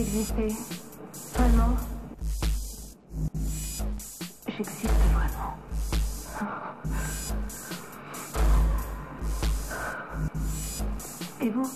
d'exister. Vraiment. J'existe vraiment. Et vous?